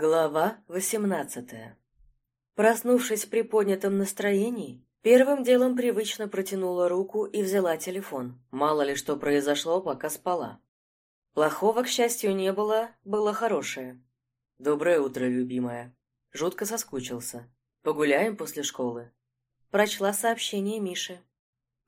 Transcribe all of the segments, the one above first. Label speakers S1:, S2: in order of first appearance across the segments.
S1: Глава восемнадцатая. Проснувшись в приподнятом настроении, первым делом привычно протянула руку и взяла телефон. Мало ли что произошло, пока спала. Плохого, к счастью, не было, было хорошее. «Доброе утро, любимая». Жутко соскучился. «Погуляем после школы?» Прочла сообщение Миши.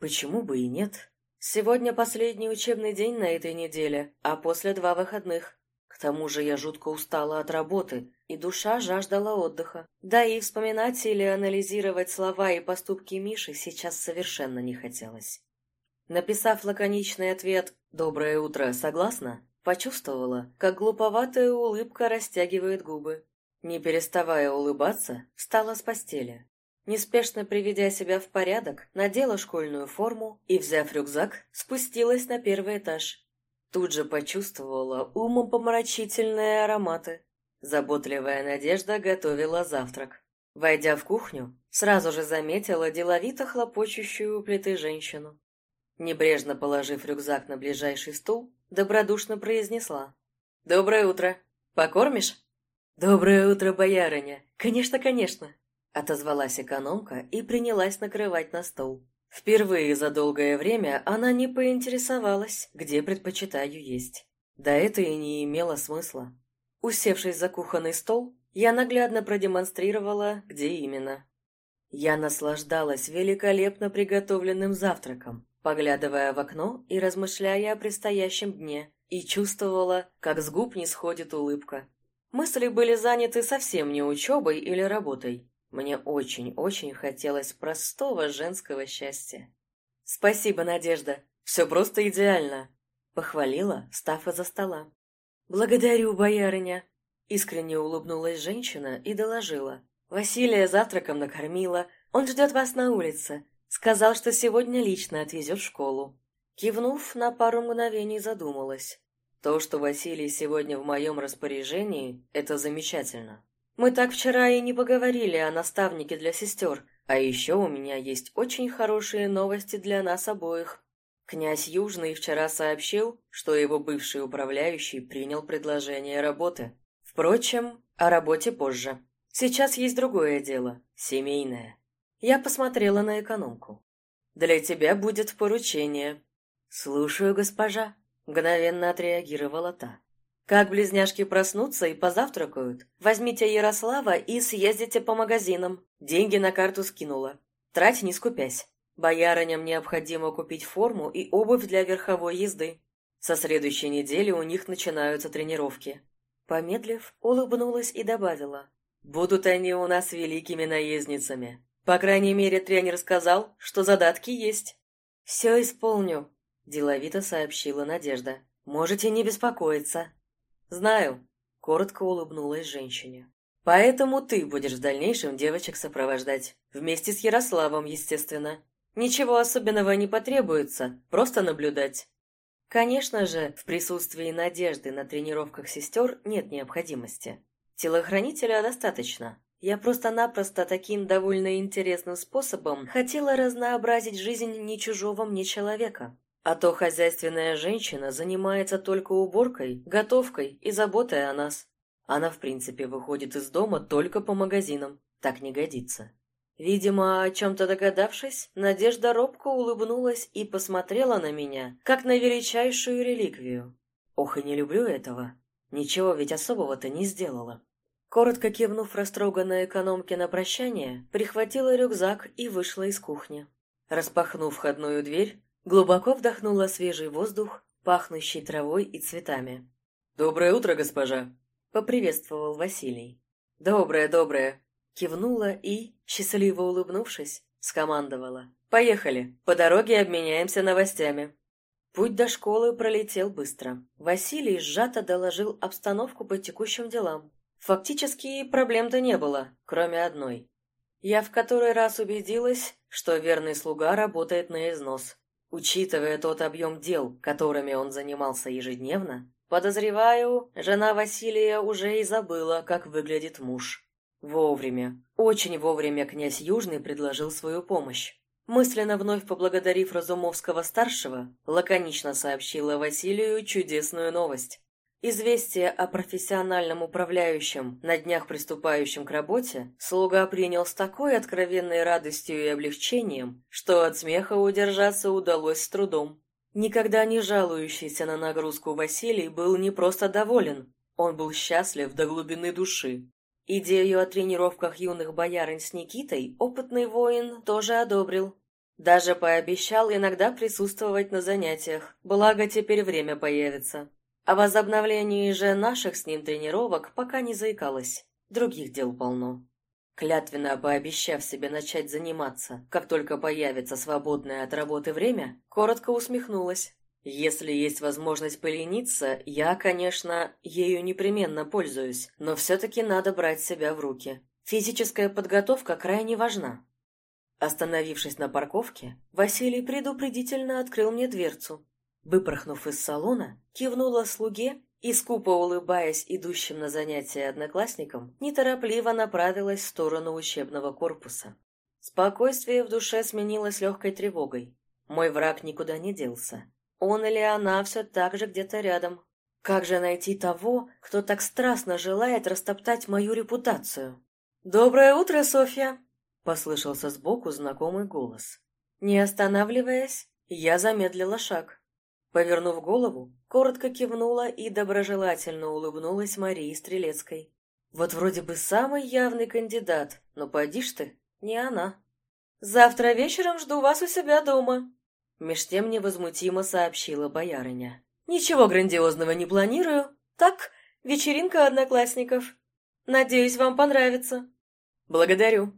S1: «Почему бы и нет? Сегодня последний учебный день на этой неделе, а после два выходных тому же я жутко устала от работы, и душа жаждала отдыха. Да и вспоминать или анализировать слова и поступки Миши сейчас совершенно не хотелось. Написав лаконичный ответ «Доброе утро, согласна?», почувствовала, как глуповатая улыбка растягивает губы. Не переставая улыбаться, встала с постели. Неспешно приведя себя в порядок, надела школьную форму и, взяв рюкзак, спустилась на первый этаж. Тут же почувствовала умопомрачительные ароматы. Заботливая Надежда готовила завтрак. Войдя в кухню, сразу же заметила деловито хлопочущую у плиты женщину. Небрежно положив рюкзак на ближайший стул, добродушно произнесла. «Доброе утро! Покормишь?» «Доброе утро, боярыня! Конечно, конечно!» Отозвалась экономка и принялась накрывать на стол. Впервые за долгое время она не поинтересовалась, где предпочитаю есть. Да это и не имело смысла. Усевшись за кухонный стол, я наглядно продемонстрировала, где именно. Я наслаждалась великолепно приготовленным завтраком, поглядывая в окно и размышляя о предстоящем дне, и чувствовала, как с губ не сходит улыбка. Мысли были заняты совсем не учебой или работой. Мне очень-очень хотелось простого женского счастья. «Спасибо, Надежда. Все просто идеально», — похвалила, встав из-за стола. «Благодарю, боярыня», — искренне улыбнулась женщина и доложила. «Василия завтраком накормила. Он ждет вас на улице. Сказал, что сегодня лично отвезет в школу». Кивнув, на пару мгновений задумалась. То, что Василий сегодня в моем распоряжении, это замечательно. Мы так вчера и не поговорили о наставнике для сестер, а еще у меня есть очень хорошие новости для нас обоих. Князь Южный вчера сообщил, что его бывший управляющий принял предложение работы. Впрочем, о работе позже. Сейчас есть другое дело, семейное. Я посмотрела на экономку. «Для тебя будет поручение». «Слушаю, госпожа», — мгновенно отреагировала та. Как близняшки проснутся и позавтракают, возьмите Ярослава и съездите по магазинам. Деньги на карту скинула. Трать не скупясь. Боярыням необходимо купить форму и обувь для верховой езды. Со следующей недели у них начинаются тренировки. Помедлив, улыбнулась и добавила. «Будут они у нас великими наездницами. По крайней мере, тренер сказал, что задатки есть». «Все исполню», – деловито сообщила Надежда. «Можете не беспокоиться». «Знаю», — коротко улыбнулась женщине. «Поэтому ты будешь в дальнейшем девочек сопровождать. Вместе с Ярославом, естественно. Ничего особенного не потребуется, просто наблюдать». Конечно же, в присутствии Надежды на тренировках сестер нет необходимости. Телохранителя достаточно. Я просто-напросто таким довольно интересным способом хотела разнообразить жизнь не чужого мне человека. А то хозяйственная женщина занимается только уборкой, готовкой и заботой о нас. Она, в принципе, выходит из дома только по магазинам. Так не годится. Видимо, о чем-то догадавшись, Надежда робко улыбнулась и посмотрела на меня, как на величайшую реликвию. Ох, и не люблю этого. Ничего ведь особого-то не сделала. Коротко кивнув растроганной экономке на прощание, прихватила рюкзак и вышла из кухни. Распахнув входную дверь, Глубоко вдохнула свежий воздух, пахнущий травой и цветами. «Доброе утро, госпожа!» — поприветствовал Василий. «Доброе, доброе!» — кивнула и, счастливо улыбнувшись, скомандовала. «Поехали! По дороге обменяемся новостями!» Путь до школы пролетел быстро. Василий сжато доложил обстановку по текущим делам. Фактически проблем-то не было, кроме одной. Я в который раз убедилась, что верный слуга работает на износ. Учитывая тот объем дел, которыми он занимался ежедневно, подозреваю, жена Василия уже и забыла, как выглядит муж. Вовремя, очень вовремя князь Южный предложил свою помощь. Мысленно вновь поблагодарив Разумовского-старшего, лаконично сообщила Василию чудесную новость. Известие о профессиональном управляющем, на днях приступающем к работе, слуга принял с такой откровенной радостью и облегчением, что от смеха удержаться удалось с трудом. Никогда не жалующийся на нагрузку Василий был не просто доволен, он был счастлив до глубины души. Идею о тренировках юных боярин с Никитой опытный воин тоже одобрил. Даже пообещал иногда присутствовать на занятиях, благо теперь время появится. О возобновлении же наших с ним тренировок пока не заикалась. Других дел полно. Клятвенно пообещав себе начать заниматься, как только появится свободное от работы время, коротко усмехнулась. Если есть возможность полениться, я, конечно, ею непременно пользуюсь, но все-таки надо брать себя в руки. Физическая подготовка крайне важна. Остановившись на парковке, Василий предупредительно открыл мне дверцу, Выпорхнув из салона, кивнула слуге и, скупо улыбаясь идущим на занятия одноклассникам, неторопливо направилась в сторону учебного корпуса. Спокойствие в душе сменилось легкой тревогой. Мой враг никуда не делся. Он или она все так же где-то рядом. Как же найти того, кто так страстно желает растоптать мою репутацию? «Доброе утро, Софья!» — послышался сбоку знакомый голос. Не останавливаясь, я замедлила шаг. Повернув голову, коротко кивнула и доброжелательно улыбнулась Марии Стрелецкой. Вот вроде бы самый явный кандидат, но поди ж ты, не она. «Завтра вечером жду вас у себя дома», — меж тем невозмутимо сообщила боярыня. «Ничего грандиозного не планирую. Так, вечеринка одноклассников. Надеюсь, вам понравится». «Благодарю».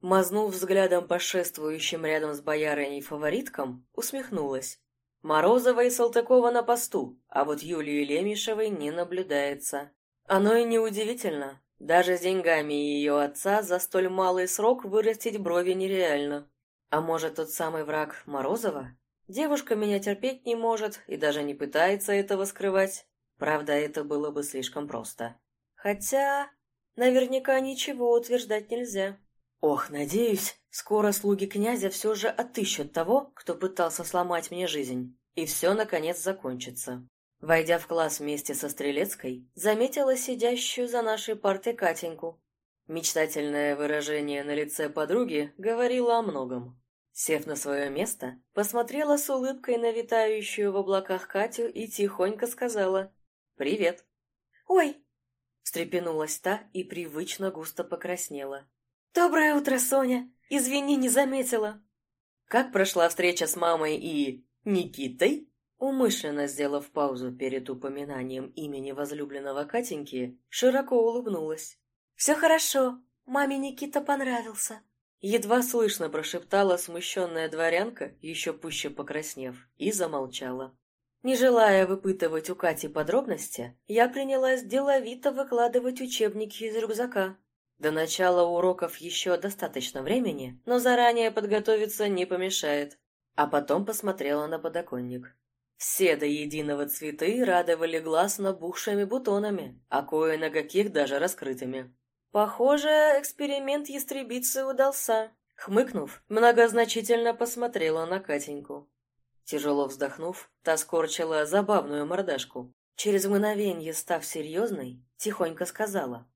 S1: Мазнув взглядом по шествующим рядом с боярыней фавориткам, усмехнулась. Морозова и Салтыкова на посту, а вот Юлии Лемешевой не наблюдается. Оно и неудивительно. Даже с деньгами ее отца за столь малый срок вырастить брови нереально. А может, тот самый враг Морозова? Девушка меня терпеть не может и даже не пытается этого скрывать. Правда, это было бы слишком просто. Хотя, наверняка ничего утверждать нельзя. Ох, надеюсь, скоро слуги князя все же отыщут того, кто пытался сломать мне жизнь. И все, наконец, закончится. Войдя в класс вместе со Стрелецкой, заметила сидящую за нашей партой Катеньку. Мечтательное выражение на лице подруги говорило о многом. Сев на свое место, посмотрела с улыбкой на витающую в облаках Катю и тихонько сказала «Привет». «Ой!» — встрепенулась та и привычно густо покраснела. «Доброе утро, Соня! Извини, не заметила!» Как прошла встреча с мамой и... Никитой? Умышленно сделав паузу перед упоминанием имени возлюбленного Катеньки, широко улыбнулась. «Все хорошо. Маме Никита понравился». Едва слышно прошептала смущенная дворянка, еще пуще покраснев, и замолчала. Не желая выпытывать у Кати подробности, я принялась деловито выкладывать учебники из рюкзака, до начала уроков еще достаточно времени, но заранее подготовиться не помешает. А потом посмотрела на подоконник. Все до единого цветы радовали глаз набухшими бутонами, а кое на каких даже раскрытыми. Похоже, эксперимент ястребицы удался. Хмыкнув, многозначительно посмотрела на Катеньку. Тяжело вздохнув, та скорчила забавную мордашку. Через мгновенье, став серьезной, тихонько сказала.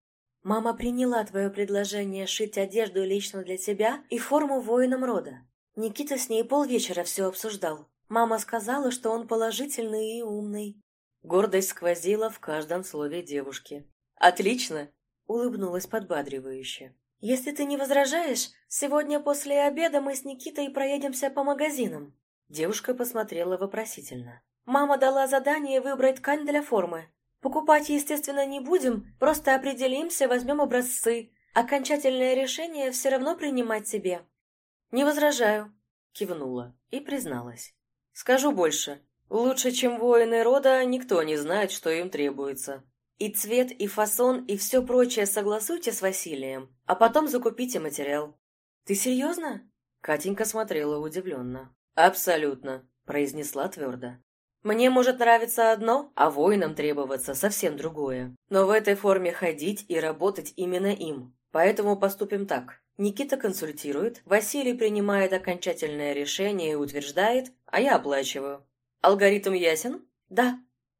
S1: Мама приняла твое предложение шить одежду лично для тебя и форму воинам рода. Никита с ней полвечера все обсуждал. Мама сказала, что он положительный и умный. Гордость сквозила в каждом слове девушки. «Отлично!» — улыбнулась подбадривающе. «Если ты не возражаешь, сегодня после обеда мы с Никитой проедемся по магазинам». Девушка посмотрела вопросительно. «Мама дала задание выбрать ткань для формы. Покупать, естественно, не будем, просто определимся, возьмем образцы. Окончательное решение все равно принимать себе. Не возражаю, кивнула и призналась. Скажу больше. Лучше, чем воины рода, никто не знает, что им требуется. И цвет, и фасон, и все прочее согласуйте с Василием, а потом закупите материал. Ты серьезно? Катенька смотрела удивленно. Абсолютно, произнесла твердо. Мне может нравиться одно, а воинам требоваться совсем другое. Но в этой форме ходить и работать именно им. Поэтому поступим так. Никита консультирует, Василий принимает окончательное решение и утверждает, а я оплачиваю. Алгоритм ясен? Да.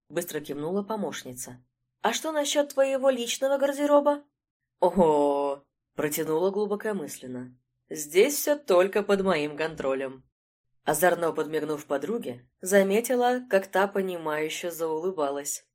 S1: Быстро кивнула помощница. «А что насчет твоего личного гардероба?» «Ого!» — протянула глубокомысленно. «Здесь все только под моим контролем». Озорно подмигнув подруге, заметила, как та понимающе заулыбалась.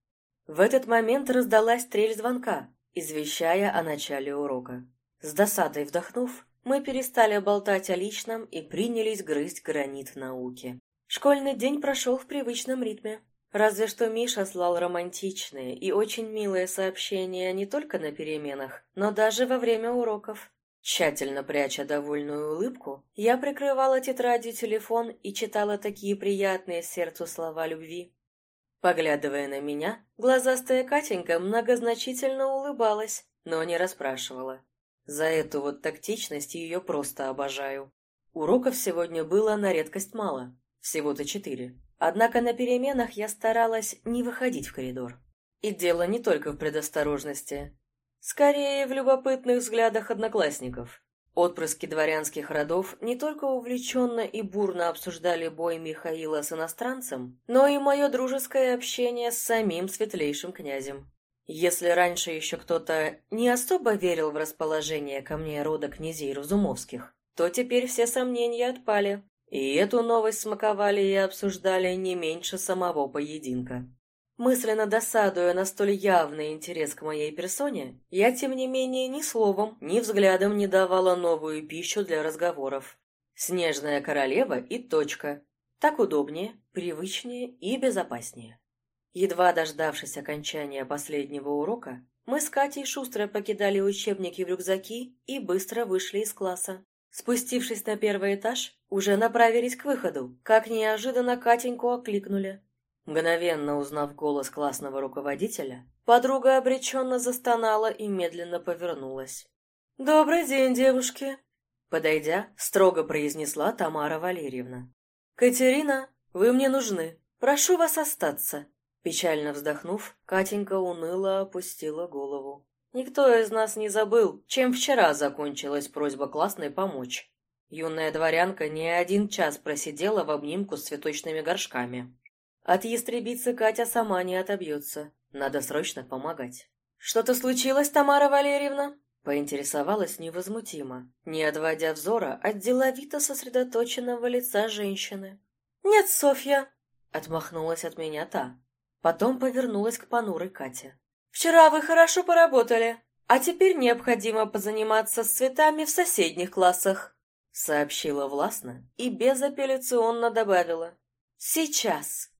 S1: В этот момент раздалась трель звонка, извещая о начале урока. С досадой вдохнув, мы перестали болтать о личном и принялись грызть гранит науки. Школьный день прошел в привычном ритме. Разве что Миша слал романтичные и очень милые сообщения не только на переменах, но даже во время уроков. Тщательно пряча довольную улыбку, я прикрывала тетрадью телефон и читала такие приятные сердцу слова любви. Поглядывая на меня, глазастая Катенька многозначительно улыбалась, но не расспрашивала. За эту вот тактичность ее просто обожаю. Уроков сегодня было на редкость мало, всего-то четыре. Однако на переменах я старалась не выходить в коридор. И дело не только в предосторожности. Скорее, в любопытных взглядах одноклассников. Отпрыски дворянских родов не только увлеченно и бурно обсуждали бой Михаила с иностранцем, но и мое дружеское общение с самим светлейшим князем. Если раньше еще кто-то не особо верил в расположение ко мне рода князей Разумовских, то теперь все сомнения отпали. И эту новость смаковали и обсуждали не меньше самого поединка. Мысленно досадуя на столь явный интерес к моей персоне, я, тем не менее, ни словом, ни взглядом не давала новую пищу для разговоров. Снежная королева и точка. Так удобнее, привычнее и безопаснее. Едва дождавшись окончания последнего урока, мы с Катей шустро покидали учебники в рюкзаки и быстро вышли из класса. Спустившись на первый этаж, уже направились к выходу, как неожиданно Катеньку окликнули. Мгновенно узнав голос классного руководителя, подруга обреченно застонала и медленно повернулась. «Добрый день, девушки!» Подойдя, строго произнесла Тамара Валерьевна. «Катерина, вы мне нужны. Прошу вас остаться». Печально вздохнув, Катенька уныло опустила голову. Никто из нас не забыл, чем вчера закончилась просьба классной помочь. Юная дворянка не один час просидела в обнимку с цветочными горшками. От ястребицы Катя сама не отобьется. Надо срочно помогать. «Что-то случилось, Тамара Валерьевна?» Поинтересовалась невозмутимо, не отводя взора от деловито сосредоточенного лица женщины. «Нет, Софья!» — отмахнулась от меня та. Потом повернулась к понурой Кате. «Вчера вы хорошо поработали, а теперь необходимо позаниматься с цветами в соседних классах», сообщила властно и безапелляционно добавила. «Сейчас».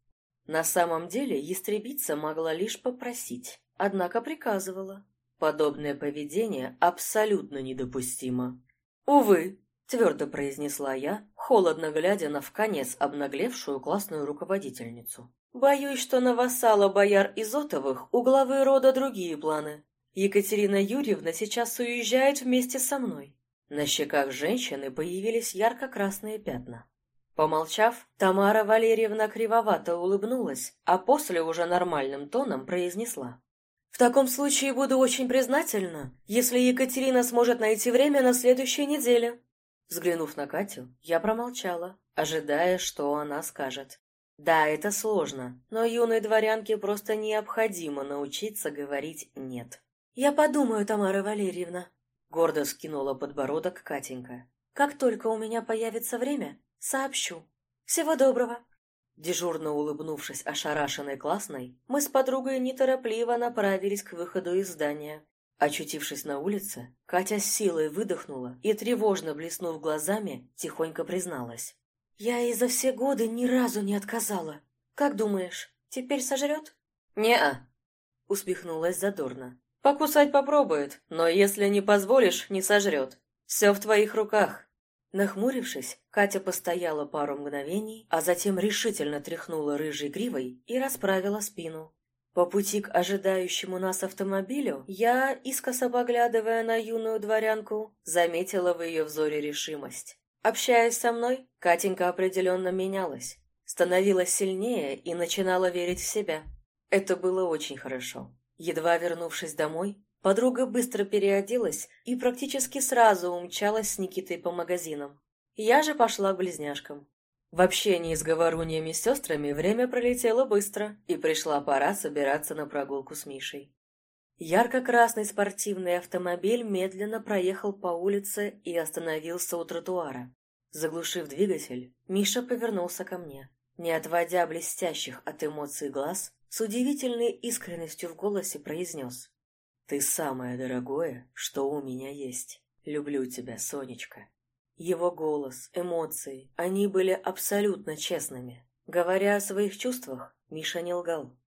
S1: На самом деле ястребица могла лишь попросить, однако приказывала. Подобное поведение абсолютно недопустимо. «Увы», — твердо произнесла я, холодно глядя на вконец обнаглевшую классную руководительницу. Боюсь, что на вассала бояр Изотовых у главы рода другие планы. Екатерина Юрьевна сейчас уезжает вместе со мной. На щеках женщины появились ярко-красные пятна. Помолчав, Тамара Валерьевна кривовато улыбнулась, а после уже нормальным тоном произнесла. «В таком случае буду очень признательна, если Екатерина сможет найти время на следующей неделе». Взглянув на Катю, я промолчала, ожидая, что она скажет. Да, это сложно, но юной дворянке просто необходимо научиться говорить «нет». «Я подумаю, Тамара Валерьевна», — гордо скинула подбородок Катенька. «Как только у меня появится время, сообщу. Всего доброго». Дежурно улыбнувшись ошарашенной классной, мы с подругой неторопливо направились к выходу из здания. Очутившись на улице, Катя с силой выдохнула и, тревожно блеснув глазами, тихонько призналась. Я ей за все годы ни разу не отказала. Как думаешь, теперь сожрет? Не-а, усмехнулась задорно. Покусать попробует, но если не позволишь, не сожрет. Все в твоих руках. Нахмурившись, Катя постояла пару мгновений, а затем решительно тряхнула рыжей гривой и расправила спину. По пути к ожидающему нас автомобилю я, искоса поглядывая на юную дворянку, заметила в ее взоре решимость. Общаясь со мной, Катенька определенно менялась, становилась сильнее и начинала верить в себя. Это было очень хорошо. Едва вернувшись домой, подруга быстро переоделась и практически сразу умчалась с Никитой по магазинам. Я же пошла к близняшкам. В общении с говоруньями с сестрами время пролетело быстро, и пришла пора собираться на прогулку с Мишей. Ярко-красный спортивный автомобиль медленно проехал по улице и остановился у тротуара. Заглушив двигатель, Миша повернулся ко мне. Не отводя блестящих от эмоций глаз, с удивительной искренностью в голосе произнес. «Ты самое дорогое, что у меня есть. Люблю тебя, Сонечка». Его голос, эмоции, они были абсолютно честными. Говоря о своих чувствах, Миша не лгал.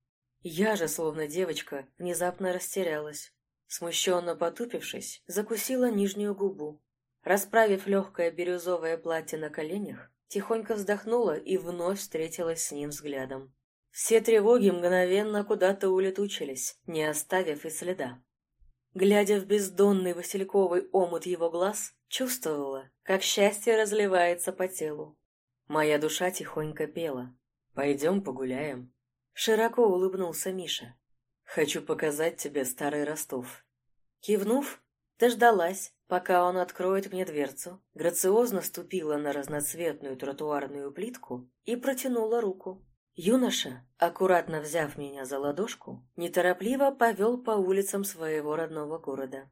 S1: Я же, словно девочка, внезапно растерялась. Смущенно потупившись, закусила нижнюю губу. Расправив легкое бирюзовое платье на коленях, тихонько вздохнула и вновь встретилась с ним взглядом. Все тревоги мгновенно куда-то улетучились, не оставив и следа. Глядя в бездонный васильковый омут его глаз, чувствовала, как счастье разливается по телу. Моя душа тихонько пела. «Пойдем погуляем». Широко улыбнулся Миша. «Хочу показать тебе старый Ростов». Кивнув, дождалась, пока он откроет мне дверцу, грациозно ступила на разноцветную тротуарную плитку и протянула руку. Юноша, аккуратно взяв меня за ладошку, неторопливо повел по улицам своего родного города.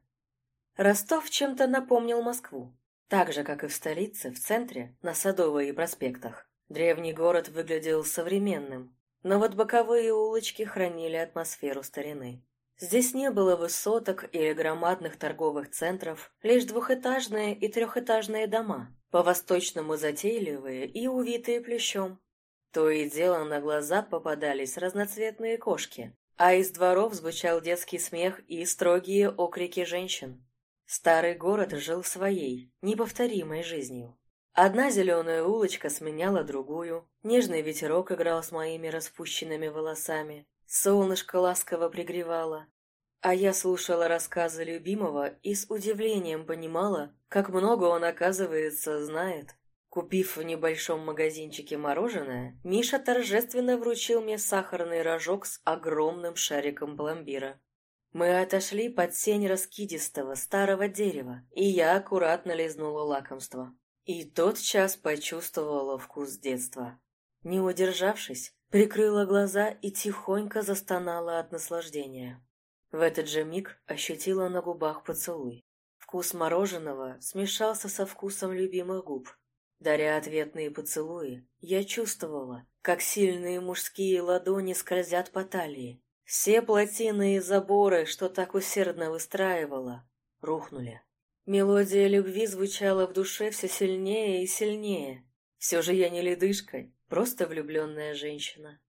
S1: Ростов чем-то напомнил Москву. Так же, как и в столице, в центре, на Садовой и проспектах. Древний город выглядел современным, но вот боковые улочки хранили атмосферу старины. Здесь не было высоток или громадных торговых центров, лишь двухэтажные и трехэтажные дома, по-восточному затейливые и увитые плющом. То и дело на глаза попадались разноцветные кошки, а из дворов звучал детский смех и строгие окрики женщин. Старый город жил своей, неповторимой жизнью. Одна зеленая улочка сменяла другую, нежный ветерок играл с моими распущенными волосами, солнышко ласково пригревало. А я слушала рассказы любимого и с удивлением понимала, как много он, оказывается, знает. Купив в небольшом магазинчике мороженое, Миша торжественно вручил мне сахарный рожок с огромным шариком пломбира. Мы отошли под сень раскидистого старого дерева, и я аккуратно лизнула лакомство. И тотчас почувствовала вкус детства. Не удержавшись, прикрыла глаза и тихонько застонала от наслаждения. В этот же миг ощутила на губах поцелуй. Вкус мороженого смешался со вкусом любимых губ. Даря ответные поцелуи, я чувствовала, как сильные мужские ладони скользят по талии. Все плотины и заборы, что так усердно выстраивала, рухнули. Мелодия любви звучала в душе все сильнее и сильнее. Все же я не ледышка, просто влюбленная женщина.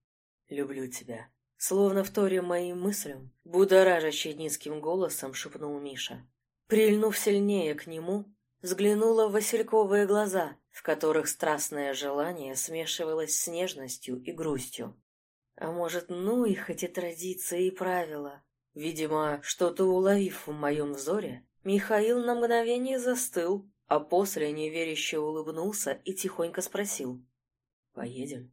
S1: Люблю тебя. Словно вторя моим мыслям, будоражащий низким голосом шепнул Миша. Прильнув сильнее к нему, взглянула в васильковые глаза, в которых страстное желание смешивалось с нежностью и грустью. А может, ну их эти традиции и правила? Видимо, что-то уловив в моем взоре, Михаил на мгновение застыл, а после неверяще улыбнулся и тихонько спросил. «Поедем?»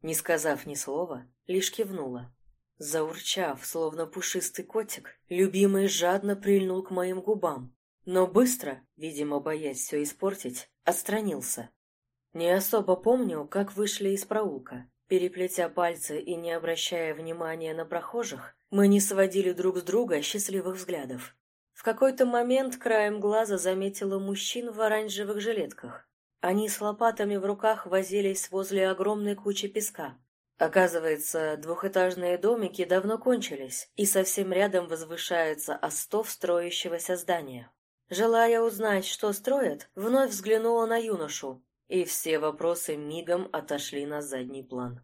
S1: Не сказав ни слова, лишь кивнула. Заурчав, словно пушистый котик, любимый жадно прильнул к моим губам, но быстро, видимо, боясь все испортить, отстранился. Не особо помню, как вышли из проулка. Переплетя пальцы и не обращая внимания на прохожих, мы не сводили друг с друга счастливых взглядов. В какой-то момент краем глаза заметила мужчин в оранжевых жилетках. Они с лопатами в руках возились возле огромной кучи песка. Оказывается, двухэтажные домики давно кончились, и совсем рядом возвышается остов строящегося здания. Желая узнать, что строят, вновь взглянула на юношу, и все вопросы мигом отошли на задний план.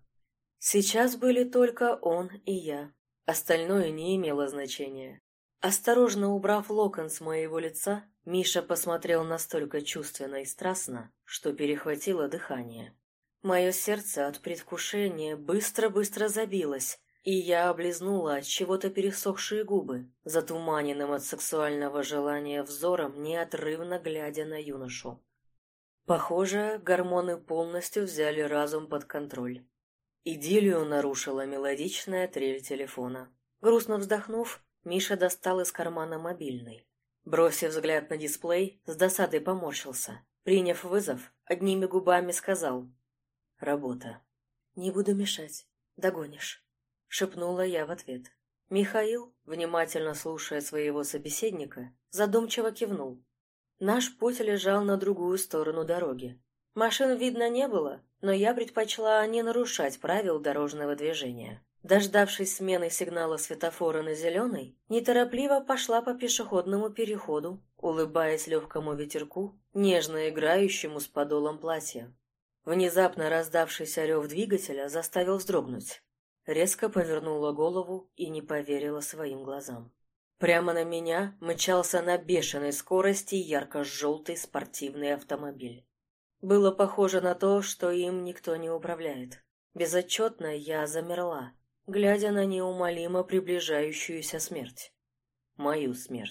S1: Сейчас были только он и я. Остальное не имело значения. Осторожно убрав локон с моего лица, Миша посмотрел настолько чувственно и страстно, что перехватило дыхание. Мое сердце от предвкушения быстро-быстро забилось, и я облизнула от чего-то пересохшие губы, затуманенным от сексуального желания взором, неотрывно глядя на юношу. Похоже, гормоны полностью взяли разум под контроль. Идиллию нарушила мелодичная трель телефона. Грустно вздохнув, Миша достал из кармана мобильный. Бросив взгляд на дисплей, с досадой поморщился. Приняв вызов, одними губами сказал Работа. «Не буду мешать. Догонишь», — шепнула я в ответ. Михаил, внимательно слушая своего собеседника, задумчиво кивнул. Наш путь лежал на другую сторону дороги. Машин видно не было, но я предпочла не нарушать правил дорожного движения. Дождавшись смены сигнала светофора на зеленый, неторопливо пошла по пешеходному переходу, улыбаясь легкому ветерку, нежно играющему с подолом платья. Внезапно раздавшийся рев двигателя заставил вздрогнуть. Резко повернула голову и не поверила своим глазам. Прямо на меня мчался на бешеной скорости ярко-желтый спортивный автомобиль. Было похоже на то, что им никто не управляет. Безотчетно я замерла, глядя на неумолимо приближающуюся смерть. Мою смерть.